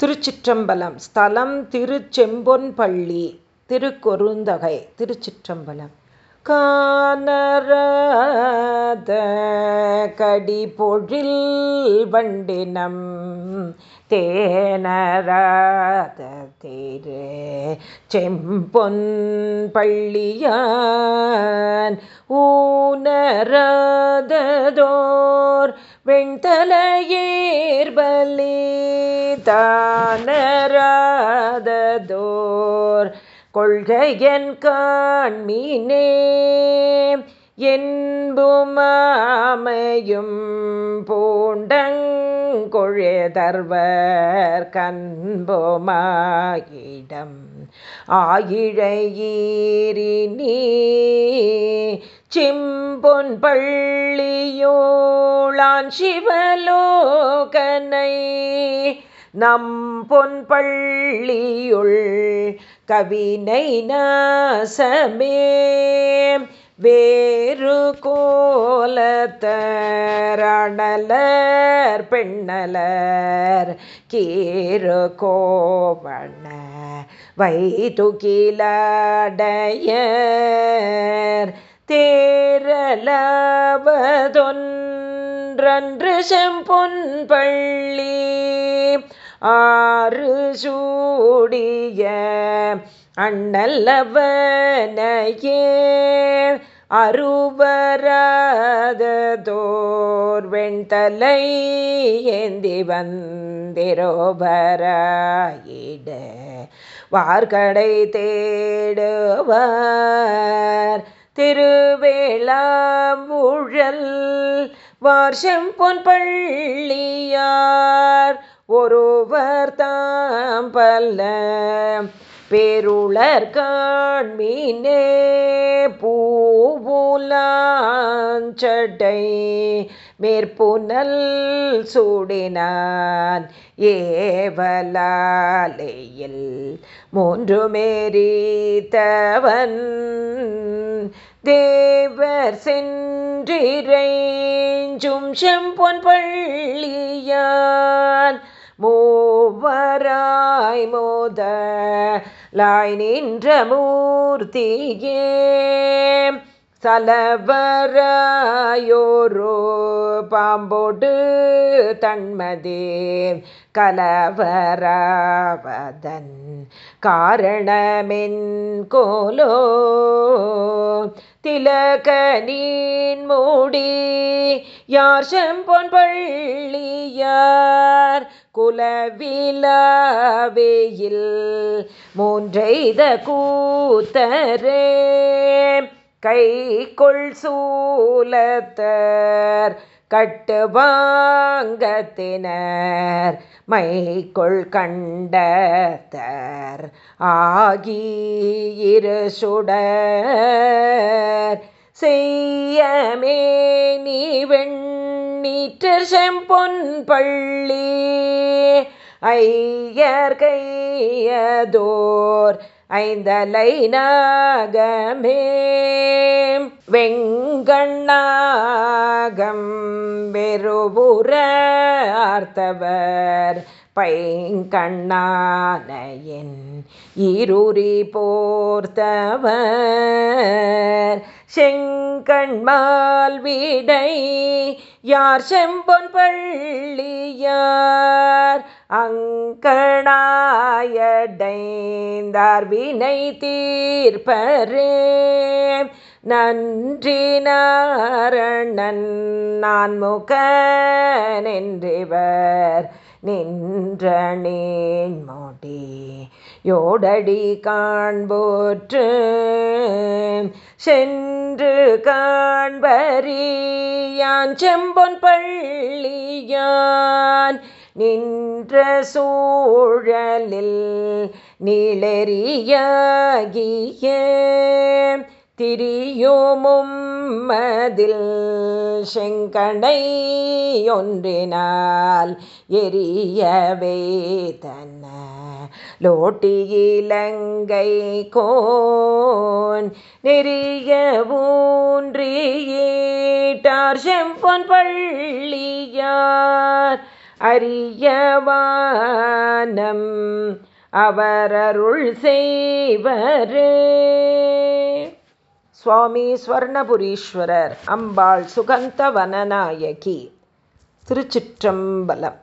திருச்சிற்றம்பலம். ஸ்தலம் திருச்செம்பொன்பள்ளி திருக்கொருந்தகை திருச்சிற்றம்பலம். கானராத கடி பொழில் வண்டினம் தேனராத தேரு செம்பொன் பள்ளியான் ஊனராததோர் வெண்தலையேர்பலி தானராததோர் கொள்கையன் காண்மீனே என்புமாமையும் பூண்டங்கொழுதர்வர் கண்புமாயிடம். ஆயிழையீரினி சிம்பொன் பள்ளியோளான் சிவலோகனை நம் பொன் பள்ளியுள் கவினை நாசமே. வேறு கோலத்தரணலர் பெண்ணலர் கீறு கோவணர். வைதுகிலடைய தேரலவதொன்றன்று செம்பொன் பள்ளி ஆறு சூடிய அண்ணல்லவனையே அருவராததோர் வெண்தலை ஏந்தி வந்திரோபராயிட. வார்கடை தேடுவார். திருவேளாம்புழல் வார்ஷம் பொன் பள்ளியார். ஒருவர் தாம் பல்ல பேருளர் காண்மீனே பூவுலாஞ்சடை மேற்புனல் சூடினான் ஏவலாலையில். மூன்று மேரித்தவன் தேவர் சென்றிரைஞ்சும் செம்பொன் பள்ளியான் மூவராய் மோத லாய் நின்ற மூர்த்தியே. சலவராயோரோ பாம்போடு தன்மதே கலவராவதன் காரணமென் கோலோ. திலக நீன் மூடி யார் செம்பொன் பள்ளியார் குலவிலாவேயில் மூன்றைத கூத்தரே. கை கொள் சூலத்தர் கட்டுவாங்கத்தினர் மைக்கொள் கண்டத்தர் ஆகி இரு சுடர். செய்யமே நீ வெண்ணீற்றர் செம்பொன் பள்ளி ஐயர் கையதோர் ஐந்தலை நாகமே வெங்கண்ணாகம் வெறுபுற ஆர்த்தவர். பைங்கண்ணானையின் இருறி போர்த்தவர். செங்கண்மால் வீடை யார் செம்பொன் பள்ளியார்? அங்கணாயடைந்தார் வினை தீர்ப்பரே. நன்றி நாரணன் நான் முகனென்றிவர் நின்ற நீண்மோடி யோடடி காண்போற்று சென்று காண்பறியான் செம்பொன் பள்ளியான் நின்ற சூழலில் நீளெறியாகிய திரியோமும் மதில் செங்கடை ஒன்றினால் எரியவே தன்ன லோட்டியிலங்கை கோன் நெறிய ஊன்றியீட்டார் செம்பொன் பள்ளியார் அரியவானம் அவரருள் செய்வரே. சுவாமி ஸ்வர்ணபுரீஸ்வரர் அம்பாள் சுகந்த வனநாயகி திருச்சிற்றம்பலம்.